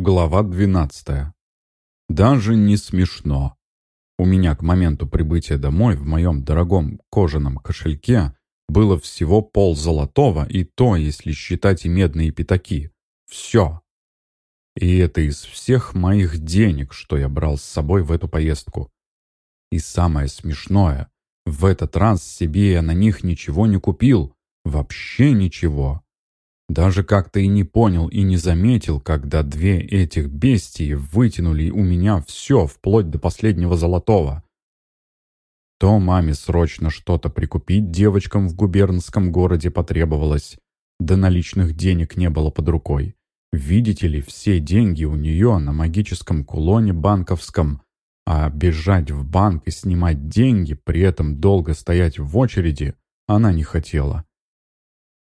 Глава 12. Даже не смешно. У меня к моменту прибытия домой в моем дорогом кожаном кошельке было всего пол золотого, и то, если считать и медные пятаки. Все. И это из всех моих денег, что я брал с собой в эту поездку. И самое смешное, в этот раз себе я на них ничего не купил. Вообще ничего. Даже как-то и не понял и не заметил, когда две этих бестии вытянули у меня все, вплоть до последнего золотого. То маме срочно что-то прикупить девочкам в губернском городе потребовалось, да наличных денег не было под рукой. Видите ли, все деньги у нее на магическом кулоне банковском, а бежать в банк и снимать деньги, при этом долго стоять в очереди, она не хотела.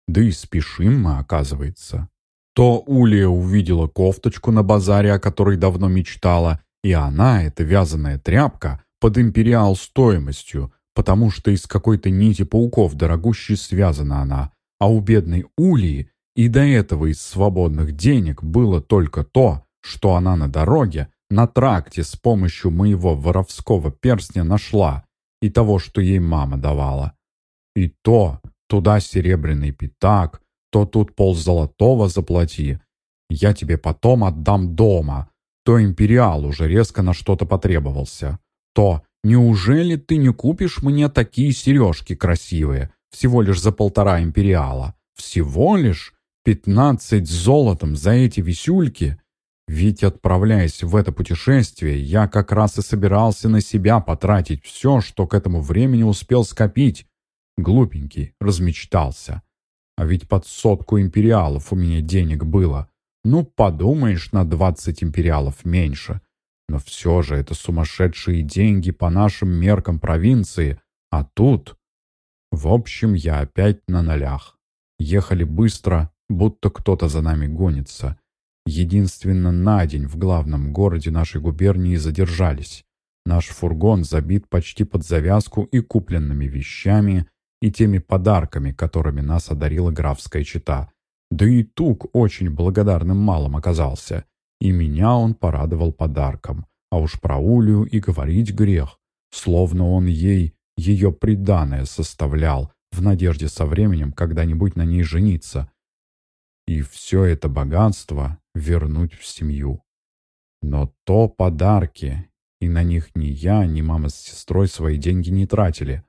Да и спешим мы, оказывается. То Улия увидела кофточку на базаре, о которой давно мечтала, и она, эта вязаная тряпка, под империал стоимостью, потому что из какой-то нити пауков дорогущей связана она, а у бедной Улии и до этого из свободных денег было только то, что она на дороге, на тракте с помощью моего воровского перстня нашла, и того, что ей мама давала. И то, Туда серебряный пятак, то тут ползолотого заплати. Я тебе потом отдам дома. То империал уже резко на что-то потребовался. То неужели ты не купишь мне такие сережки красивые? Всего лишь за полтора империала. Всего лишь пятнадцать золотом за эти висюльки? Ведь, отправляясь в это путешествие, я как раз и собирался на себя потратить все, что к этому времени успел скопить. Глупенький, размечтался. А ведь под сотку империалов у меня денег было. Ну, подумаешь, на двадцать империалов меньше. Но все же это сумасшедшие деньги по нашим меркам провинции. А тут... В общем, я опять на нолях. Ехали быстро, будто кто-то за нами гонится. Единственно на день в главном городе нашей губернии задержались. Наш фургон забит почти под завязку и купленными вещами, и теми подарками, которыми нас одарила графская чета. Да и Тук очень благодарным малым оказался. И меня он порадовал подарком. А уж про Улю и говорить грех. Словно он ей ее приданое составлял, в надежде со временем когда-нибудь на ней жениться. И все это богатство вернуть в семью. Но то подарки, и на них ни я, ни мама с сестрой свои деньги не тратили.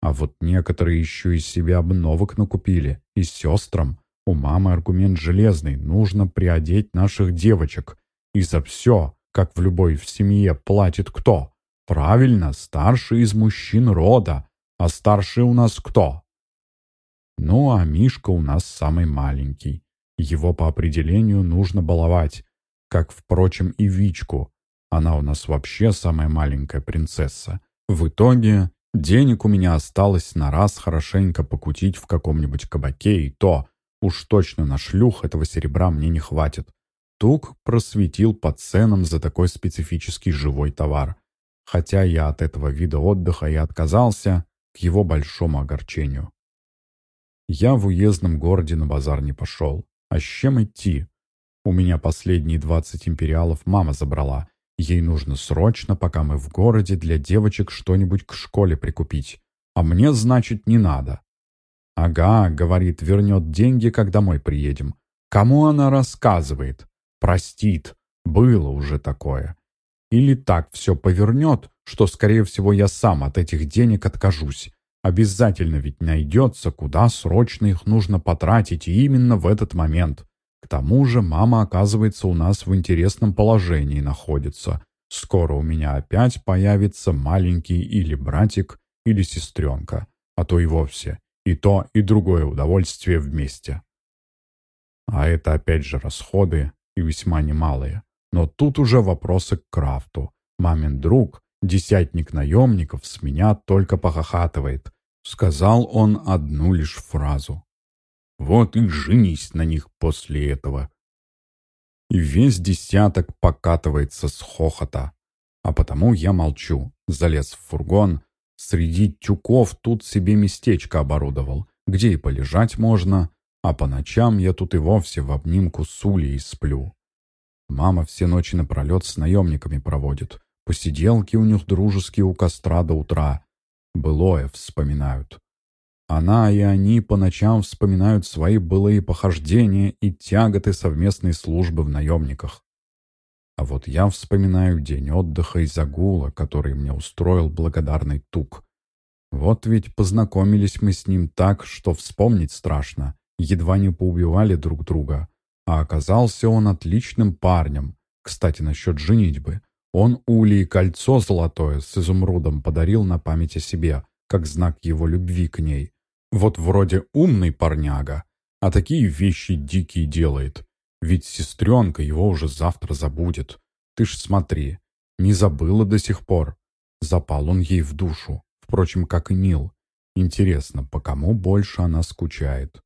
А вот некоторые еще из себя обновок накупили. И сестрам. У мамы аргумент железный. Нужно приодеть наших девочек. И за все, как в любой в семье, платит кто? Правильно, старший из мужчин рода. А старший у нас кто? Ну, а Мишка у нас самый маленький. Его по определению нужно баловать. Как, впрочем, и Вичку. Она у нас вообще самая маленькая принцесса. В итоге Денег у меня осталось на раз хорошенько покутить в каком-нибудь кабаке, и то уж точно на шлюх этого серебра мне не хватит. Тук просветил по ценам за такой специфический живой товар. Хотя я от этого вида отдыха и отказался, к его большому огорчению. Я в уездном городе на базар не пошел. А с чем идти? У меня последние двадцать империалов мама забрала, Ей нужно срочно, пока мы в городе, для девочек что-нибудь к школе прикупить. А мне, значит, не надо. «Ага», — говорит, — «вернет деньги, как домой приедем». Кому она рассказывает? Простит. Было уже такое. Или так все повернет, что, скорее всего, я сам от этих денег откажусь. Обязательно ведь найдется, куда срочно их нужно потратить, и именно в этот момент. К тому же мама, оказывается, у нас в интересном положении находится. Скоро у меня опять появится маленький или братик, или сестренка, а то и вовсе и то, и другое удовольствие вместе. А это опять же расходы, и весьма немалые. Но тут уже вопросы к Крафту. Мамин друг, десятник наемников, с меня только похохатывает. Сказал он одну лишь фразу. Вот и женись на них после этого. И весь десяток покатывается с хохота. А потому я молчу, залез в фургон. Среди тюков тут себе местечко оборудовал, где и полежать можно, а по ночам я тут и вовсе в обнимку с Улей сплю. мама все ночи напролет с наемниками проводит. Посиделки у них дружеские у костра до утра. Былое вспоминают. Она и они по ночам вспоминают свои былые похождения и тяготы совместной службы в наемниках. А вот я вспоминаю день отдыха и загула, который мне устроил благодарный Тук. Вот ведь познакомились мы с ним так, что вспомнить страшно. Едва не поубивали друг друга. А оказался он отличным парнем. Кстати, насчет женитьбы. Он Улии кольцо золотое с изумрудом подарил на память о себе, как знак его любви к ней. Вот вроде умный парняга, а такие вещи дикие делает. Ведь сестренка его уже завтра забудет. Ты ж смотри, не забыла до сих пор. Запал он ей в душу, впрочем, как и Нил. Интересно, по кому больше она скучает?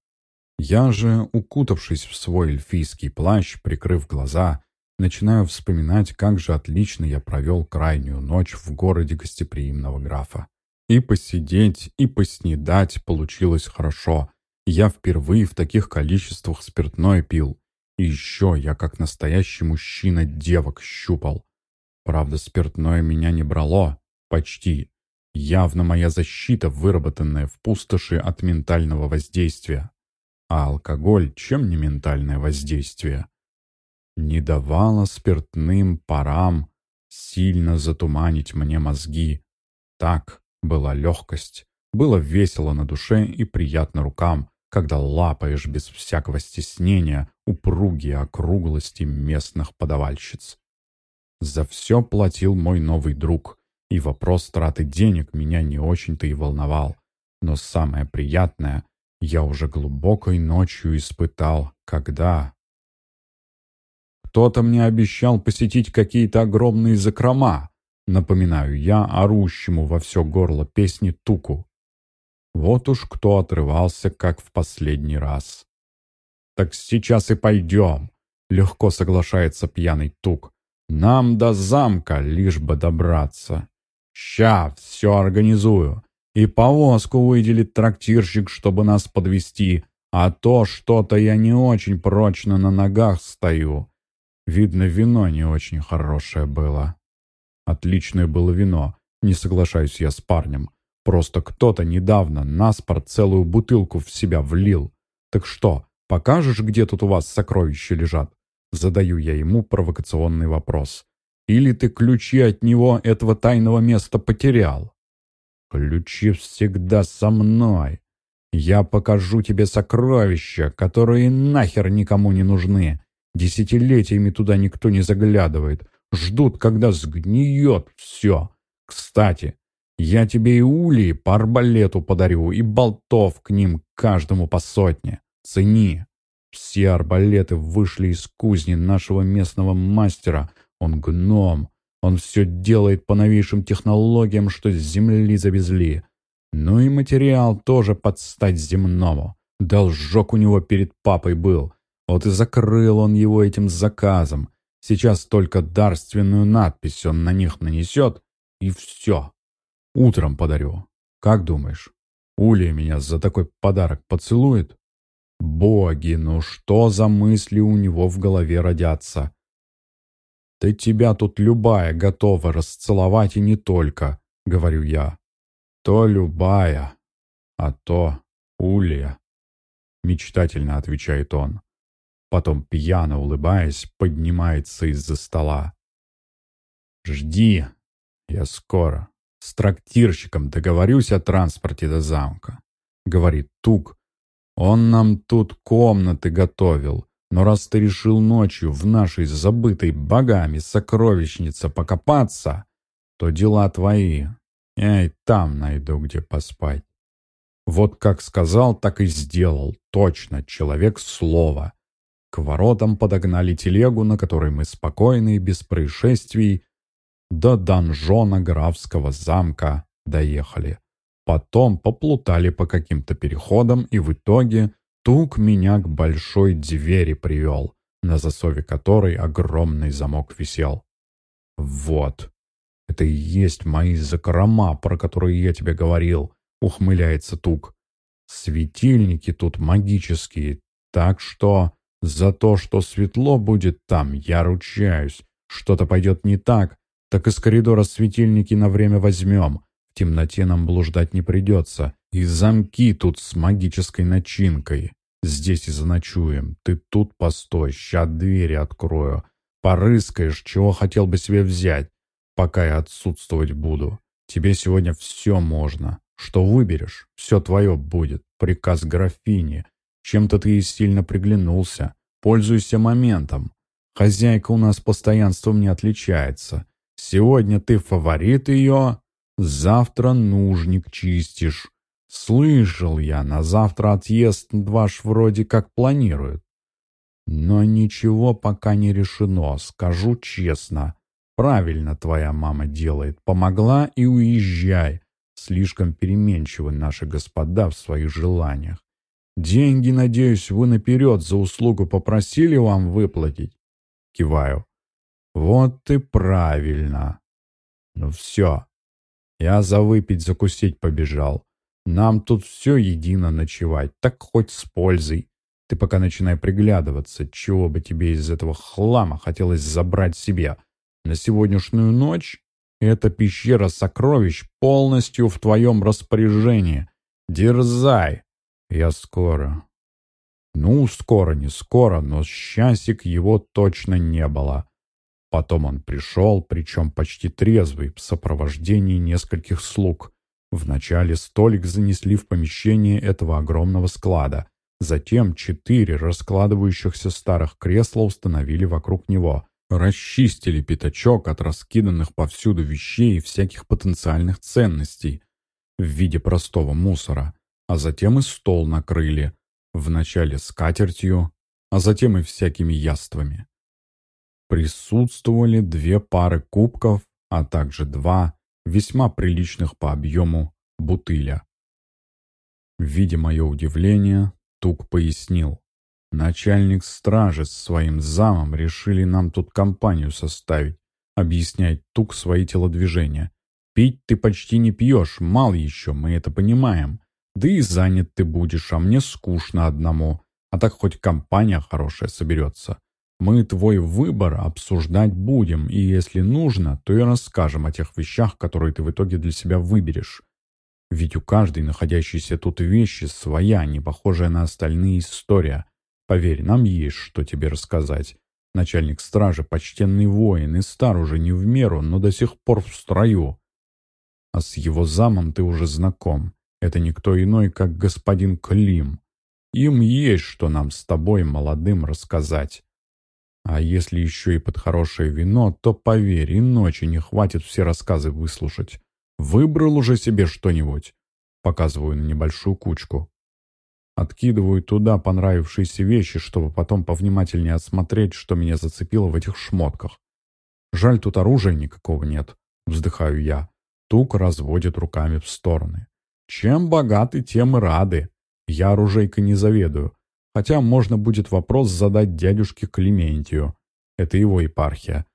Я же, укутавшись в свой эльфийский плащ, прикрыв глаза, начинаю вспоминать, как же отлично я провел крайнюю ночь в городе гостеприимного графа. И посидеть, и поснедать получилось хорошо. Я впервые в таких количествах спиртное пил. И еще я, как настоящий мужчина, девок щупал. Правда, спиртное меня не брало. Почти. Явно моя защита, выработанная в пустоши от ментального воздействия. А алкоголь чем не ментальное воздействие? Не давало спиртным парам сильно затуманить мне мозги. Так была легкость, было весело на душе и приятно рукам, когда лапаешь без всякого стеснения упругие округлости местных подавальщиц. За все платил мой новый друг, и вопрос траты денег меня не очень-то и волновал. Но самое приятное, я уже глубокой ночью испытал, когда... Кто-то мне обещал посетить какие-то огромные закрома, напоминаю я орущему во все горло песни Туку. Вот уж кто отрывался, как в последний раз. «Так сейчас и пойдем», — легко соглашается пьяный Тук. «Нам до замка лишь бы добраться. Ща все организую. И повозку выделит трактирщик, чтобы нас подвести, а то что-то я не очень прочно на ногах стою. Видно, вино не очень хорошее было. Отличное было вино, не соглашаюсь я с парнем. Просто кто-то недавно наспор целую бутылку в себя влил. Так что, покажешь, где тут у вас сокровища лежат? Задаю я ему провокационный вопрос. Или ты ключи от него, этого тайного места, потерял? Ключи всегда со мной. Я покажу тебе сокровища, которые нахер никому не нужны. Десятилетиями туда никто не заглядывает. Ждут, когда сгниет все. Кстати, я тебе и улей по арбалету подарю, и болтов к ним каждому по сотне. Цени. Все арбалеты вышли из кузни нашего местного мастера. Он гном. Он все делает по новейшим технологиям, что с земли завезли. Ну и материал тоже под стать земному. Должок у него перед папой был. Вот и закрыл он его этим заказом. Сейчас только дарственную надпись он на них нанесет, и все. Утром подарю. Как думаешь, Улия меня за такой подарок поцелует? Боги, ну что за мысли у него в голове родятся? «Да тебя тут любая готова расцеловать и не только», — говорю я. «То любая, а то Улья», — мечтательно отвечает он. Потом, пьяно улыбаясь, поднимается из-за стола. «Жди, я скоро. С трактирщиком договорюсь о транспорте до замка», — говорит Тук. «Он нам тут комнаты готовил. Но раз ты решил ночью в нашей забытой богами сокровищнице покопаться, то дела твои. Я и там найду, где поспать. Вот как сказал, так и сделал. Точно, человек слова. К воротам подогнали телегу, на которой мы спокойно и без происшествий до донжона графского замка доехали. Потом поплутали по каким-то переходам и в итоге Тук меня к большой двери привел, на засове которой огромный замок висел. «Вот, это и есть мои закрома, про которые я тебе говорил», — ухмыляется Тук. «Светильники тут магические, так что За то, что светло будет там, я ручаюсь. Что-то пойдет не так, так из коридора светильники на время возьмем. В темноте нам блуждать не придется. И замки тут с магической начинкой. Здесь и заночуем. Ты тут постой, ща двери открою. Порыскаешь, чего хотел бы себе взять, пока я отсутствовать буду. Тебе сегодня все можно. Что выберешь, все твое будет. Приказ графини. Чем-то ты и сильно приглянулся. Пользуйся моментом. Хозяйка у нас постоянством не отличается. Сегодня ты фаворит ее, завтра нужник чистишь. Слышал я, на завтра отъезд ваш вроде как планируют. Но ничего пока не решено, скажу честно. Правильно твоя мама делает. Помогла и уезжай. Слишком переменчивы наши господа в своих желаниях. Деньги, надеюсь, вы наперед за услугу попросили вам выплатить? Киваю. Вот ты правильно. Ну все. Я за выпить закусить побежал. Нам тут все едино ночевать, так хоть с пользой. Ты пока начинай приглядываться, чего бы тебе из этого хлама хотелось забрать себе. На сегодняшнюю ночь эта пещера сокровищ полностью в твоем распоряжении. Дерзай. Я скоро. Ну, скоро, не скоро, но счастья его точно не было. Потом он пришел, причем почти трезвый, в сопровождении нескольких слуг. Вначале столик занесли в помещение этого огромного склада. Затем четыре раскладывающихся старых кресла установили вокруг него. Расчистили пятачок от раскиданных повсюду вещей и всяких потенциальных ценностей в виде простого мусора. А затем и стол накрыли. Вначале скатертью, а затем и всякими яствами. Присутствовали две пары кубков, а также два весьма приличных по объему бутыля. Видя мое удивление, Тук пояснил. Начальник стражи с своим замом решили нам тут компанию составить, объясняет Тук свои телодвижения. Пить ты почти не пьешь, мал еще, мы это понимаем. Да и занят ты будешь, а мне скучно одному. А так хоть компания хорошая соберется. Мы твой выбор обсуждать будем, и если нужно, то и расскажем о тех вещах, которые ты в итоге для себя выберешь. Ведь у каждой находящейся тут вещи своя, не похожая на остальные история. Поверь, нам есть что тебе рассказать. Начальник стражи, почтенный воин, и стар уже не в меру, но до сих пор в строю. А с его замом ты уже знаком. Это никто иной, как господин Клим. Им есть что нам с тобой, молодым, рассказать. А если еще и под хорошее вино, то, поверь, и ночи не хватит все рассказы выслушать. Выбрал уже себе что-нибудь? Показываю на небольшую кучку. Откидываю туда понравившиеся вещи, чтобы потом повнимательнее осмотреть, что меня зацепило в этих шмотках. Жаль, тут оружия никакого нет. Вздыхаю я. Тук разводит руками в стороны. Чем богаты, тем и рады. Я оружейкой не заведую. Хотя можно будет вопрос задать дядюшке Клементию. Это его епархия.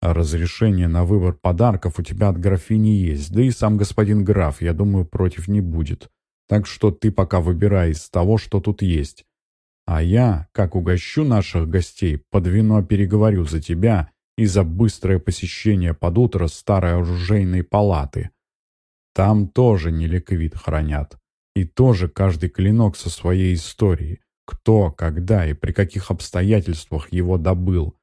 А разрешение на выбор подарков у тебя от графини есть, да и сам господин граф, я думаю, против не будет. Так что ты пока выбирай из того, что тут есть. А я, как угощу наших гостей, под вино переговорю за тебя и за быстрое посещение под утро старой оружейной палаты. Там тоже не ликовит хранят. И тоже каждый клинок со своей историей кто, когда и при каких обстоятельствах его добыл.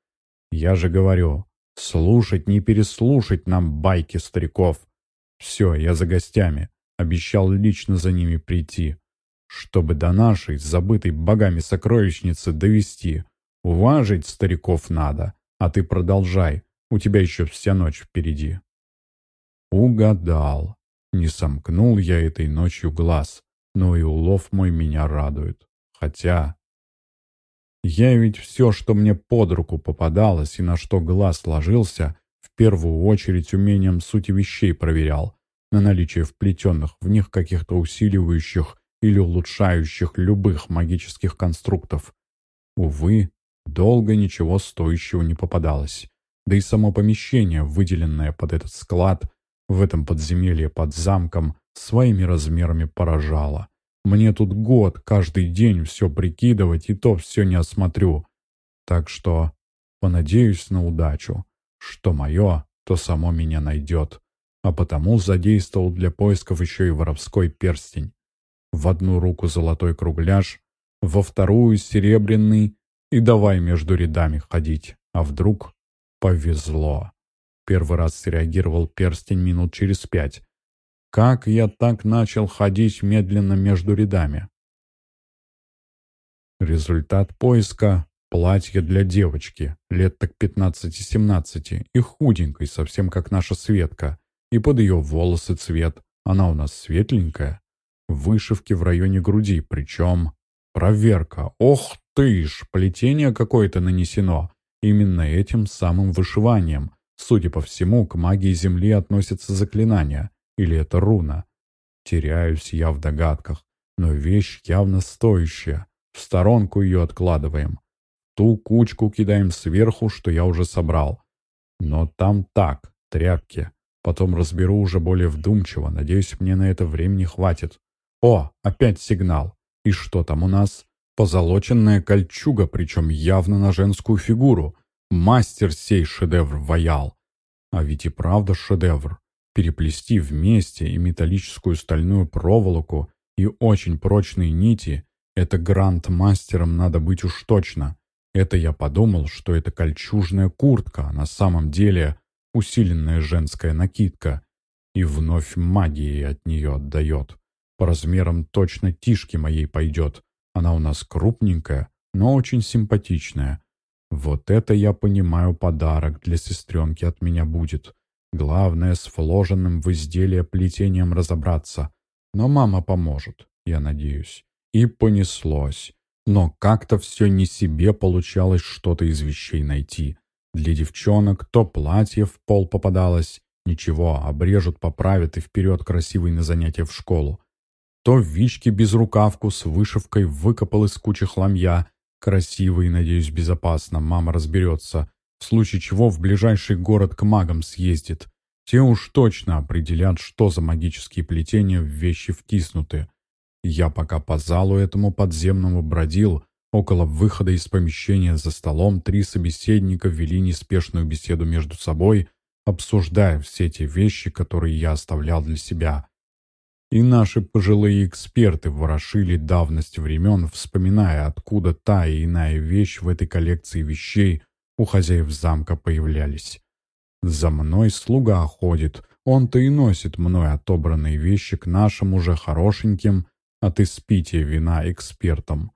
Я же говорю, слушать не переслушать нам байки стариков. Все, я за гостями. Обещал лично за ними прийти, чтобы до нашей, забытой богами сокровищницы, довести. Уважить стариков надо, а ты продолжай, у тебя еще вся ночь впереди. Угадал. Не сомкнул я этой ночью глаз, но и улов мой меня радует. Хотя... Я ведь все, что мне под руку попадалось и на что глаз ложился, в первую очередь умением сути вещей проверял, на наличие вплетенных в них каких-то усиливающих или улучшающих любых магических конструктов. Увы, долго ничего стоящего не попадалось. Да и само помещение, выделенное под этот склад, в этом подземелье под замком, своими размерами поражало. Мне тут год, каждый день все прикидывать, и то все не осмотрю. Так что понадеюсь на удачу. Что мое, то само меня найдет. А потому задействовал для поисков еще и воровской перстень. В одну руку золотой кругляш, во вторую серебряный, и давай между рядами ходить. А вдруг повезло. Первый раз среагировал перстень минут через пять. Как я так начал ходить медленно между рядами? Результат поиска – платье для девочки, лет так 15-17, и худенькой, совсем как наша Светка, и под ее волосы цвет, она у нас светленькая, вышивки в районе груди, причем проверка. Ох ты ж, плетение какое-то нанесено, именно этим самым вышиванием. Судя по всему, к магии Земли относятся заклинания, или это руна? Теряюсь я в догадках, но вещь явно стоящая. В сторонку ее откладываем. Ту кучку кидаем сверху, что я уже собрал. Но там так, тряпки. Потом разберу уже более вдумчиво. Надеюсь, мне на это времени хватит. О, опять сигнал. И что там у нас? Позолоченная кольчуга, причем явно на женскую фигуру. Мастер сей шедевр ваял. А ведь и правда шедевр переплести вместе и металлическую стальную проволоку, и очень прочные нити, это гранд-мастером надо быть уж точно. Это я подумал, что это кольчужная куртка, а на самом деле усиленная женская накидка. И вновь магией от нее отдает. По размерам точно тишки моей пойдет. Она у нас крупненькая, но очень симпатичная. Вот это я понимаю подарок для сестренки от меня будет. Главное, с вложенным в изделие плетением разобраться. Но мама поможет, я надеюсь. И понеслось. Но как-то все не себе получалось что-то из вещей найти. Для девчонок то платье в пол попадалось, ничего, обрежут, поправят и вперед красивый на занятия в школу. То вички без рукавку с вышивкой выкопал из кучи хламья, красивый, надеюсь, безопасно, мама разберется, в случае чего в ближайший город к магам съездит. Те уж точно определят, что за магические плетения в вещи втиснуты. Я пока по залу этому подземному бродил, около выхода из помещения за столом три собеседника вели неспешную беседу между собой, обсуждая все те вещи, которые я оставлял для себя. И наши пожилые эксперты ворошили давность времен, вспоминая, откуда та и иная вещь в этой коллекции вещей у хозяев замка появлялись. За мной слуга ходит, он-то и носит мной отобранные вещи к нашим уже хорошеньким от испития вина экспертам.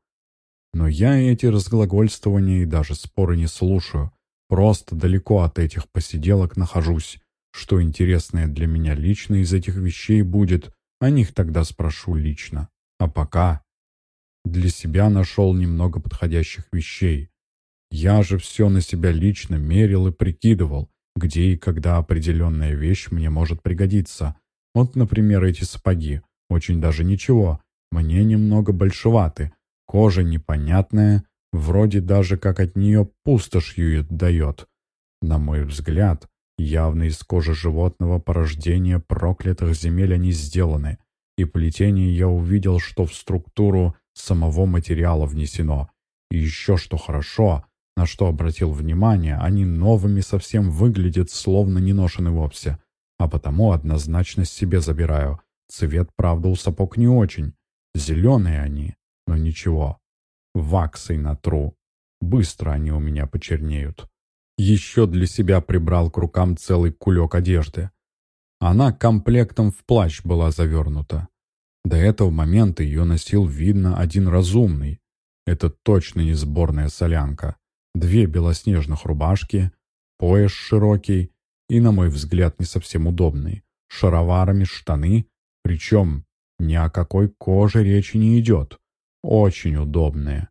Но я эти разглагольствования и даже споры не слушаю, просто далеко от этих посиделок нахожусь. Что интересное для меня лично из этих вещей будет, о них тогда спрошу лично. А пока для себя нашел немного подходящих вещей. Я же все на себя лично мерил и прикидывал, где и когда определенная вещь мне может пригодиться. Вот, например, эти сапоги. Очень даже ничего. Мне немного большеваты. Кожа непонятная, вроде даже как от нее пустошью отдает. На мой взгляд, явно из кожи животного порождения проклятых земель они сделаны. И плетение я увидел, что в структуру самого материала внесено. И еще что хорошо, на что обратил внимание, они новыми совсем выглядят, словно не ношены вовсе. А потому однозначно себе забираю. Цвет, правда, у сапог не очень. Зеленые они, но ничего. Ваксой натру. Быстро они у меня почернеют. Еще для себя прибрал к рукам целый кулек одежды. Она комплектом в плащ была завернута. До этого момента ее носил, видно, один разумный. Это точно не сборная солянка две белоснежных рубашки, пояс широкий и, на мой взгляд, не совсем удобный, шароварами штаны, причем ни о какой коже речи не идет, очень удобные.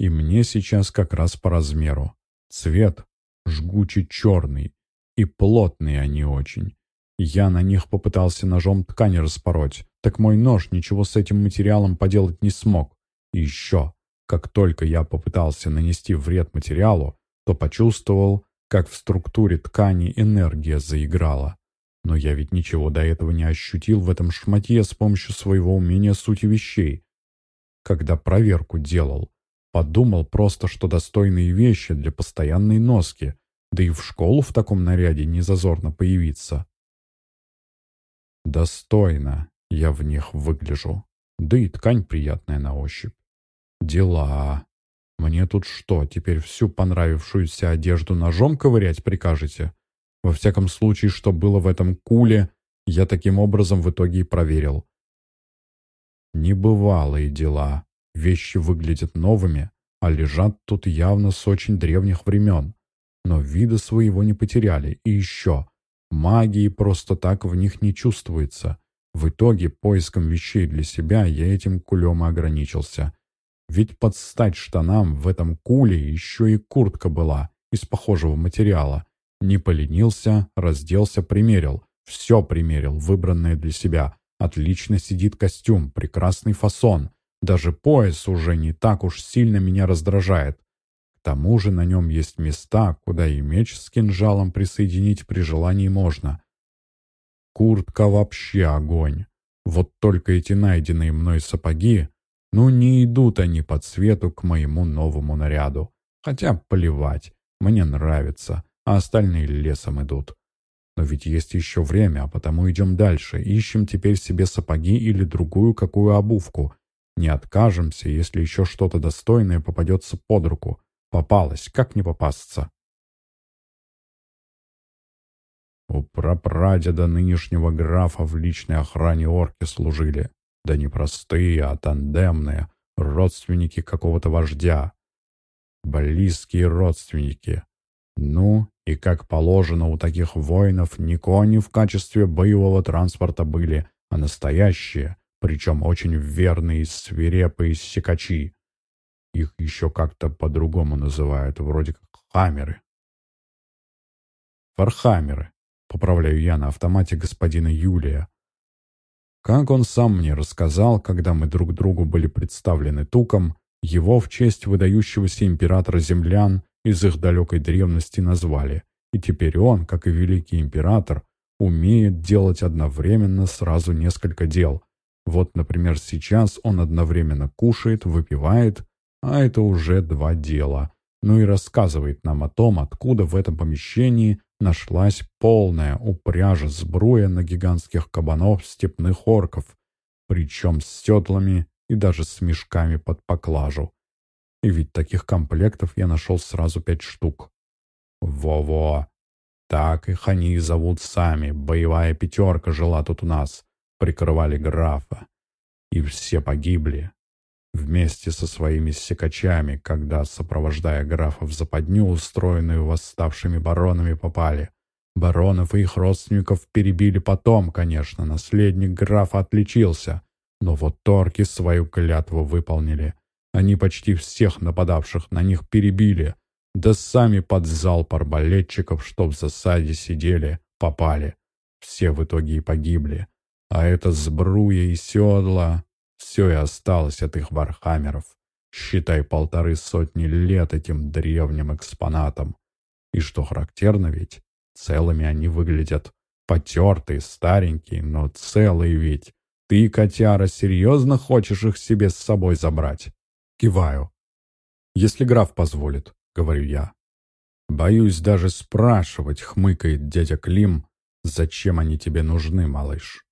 И мне сейчас как раз по размеру. Цвет жгучий черный, и плотные они очень. Я на них попытался ножом ткани распороть, так мой нож ничего с этим материалом поделать не смог. И еще как только я попытался нанести вред материалу, то почувствовал, как в структуре ткани энергия заиграла. Но я ведь ничего до этого не ощутил в этом шматье с помощью своего умения сути вещей. когда проверку делал. Подумал просто, что достойные вещи для постоянной носки, да и в школу в таком наряде не зазорно появиться. Достойно я в них выгляжу, да и ткань приятная на ощупь. Дела. Мне тут что, теперь всю понравившуюся одежду ножом ковырять прикажете? Во всяком случае, что было в этом куле, я таким образом в итоге и проверил. Небывалые дела. Вещи выглядят новыми, а лежат тут явно с очень древних времен. Но вида своего не потеряли. И еще, магии просто так в них не чувствуется. В итоге поиском вещей для себя я этим кулем и ограничился. Ведь под стать штанам в этом куле еще и куртка была из похожего материала. Не поленился, разделся, примерил. Все примерил, выбранное для себя. Отлично сидит костюм, прекрасный фасон. Даже пояс уже не так уж сильно меня раздражает. К тому же на нем есть места, куда и меч с кинжалом присоединить при желании можно. Куртка вообще огонь. Вот только эти найденные мной сапоги ну, не идут они по цвету к моему новому наряду. Хотя плевать, мне нравится, а остальные лесом идут. Но ведь есть еще время, а потому идем дальше. Ищем теперь себе сапоги или другую какую обувку. Не откажемся, если еще что-то достойное попадется под руку. Попалось, как не попасться? У прапрадеда нынешнего графа в личной охране орки служили. Да не простые, а тандемные, родственники какого-то вождя. Близкие родственники. Ну, и как положено у таких воинов, не кони в качестве боевого транспорта были, а настоящие, причем очень верные свирепые секачи. Их еще как-то по-другому называют, вроде как хамеры. Фархамеры, поправляю я на автомате господина Юлия, как он сам мне рассказал, когда мы друг другу были представлены туком, его в честь выдающегося императора землян из их далекой древности назвали, и теперь он, как и великий император, умеет делать одновременно сразу несколько дел. Вот, например, сейчас он одновременно кушает, выпивает, а это уже два дела. Ну и рассказывает нам о том, откуда в этом помещении нашлась полная упряжа сбруя на гигантских кабанов степных орков, причем с седлами и даже с мешками под поклажу. И ведь таких комплектов я нашел сразу пять штук. Во-во! Так их они и зовут сами. Боевая пятерка жила тут у нас. Прикрывали графа. И все погибли вместе со своими секачами, когда, сопровождая графа в западню, устроенную восставшими баронами, попали. Баронов и их родственников перебили потом, конечно, наследник графа отличился, но вот торки свою клятву выполнили. Они почти всех нападавших на них перебили, да сами под залп арбалетчиков, что в засаде сидели, попали. Все в итоге и погибли. А это сбруя и седла все и осталось от их вархаммеров. Считай полторы сотни лет этим древним экспонатам. И что характерно ведь, целыми они выглядят. Потертые, старенькие, но целые ведь. Ты, котяра, серьезно хочешь их себе с собой забрать? Киваю. Если граф позволит, говорю я. Боюсь даже спрашивать, хмыкает дядя Клим, зачем они тебе нужны, малыш.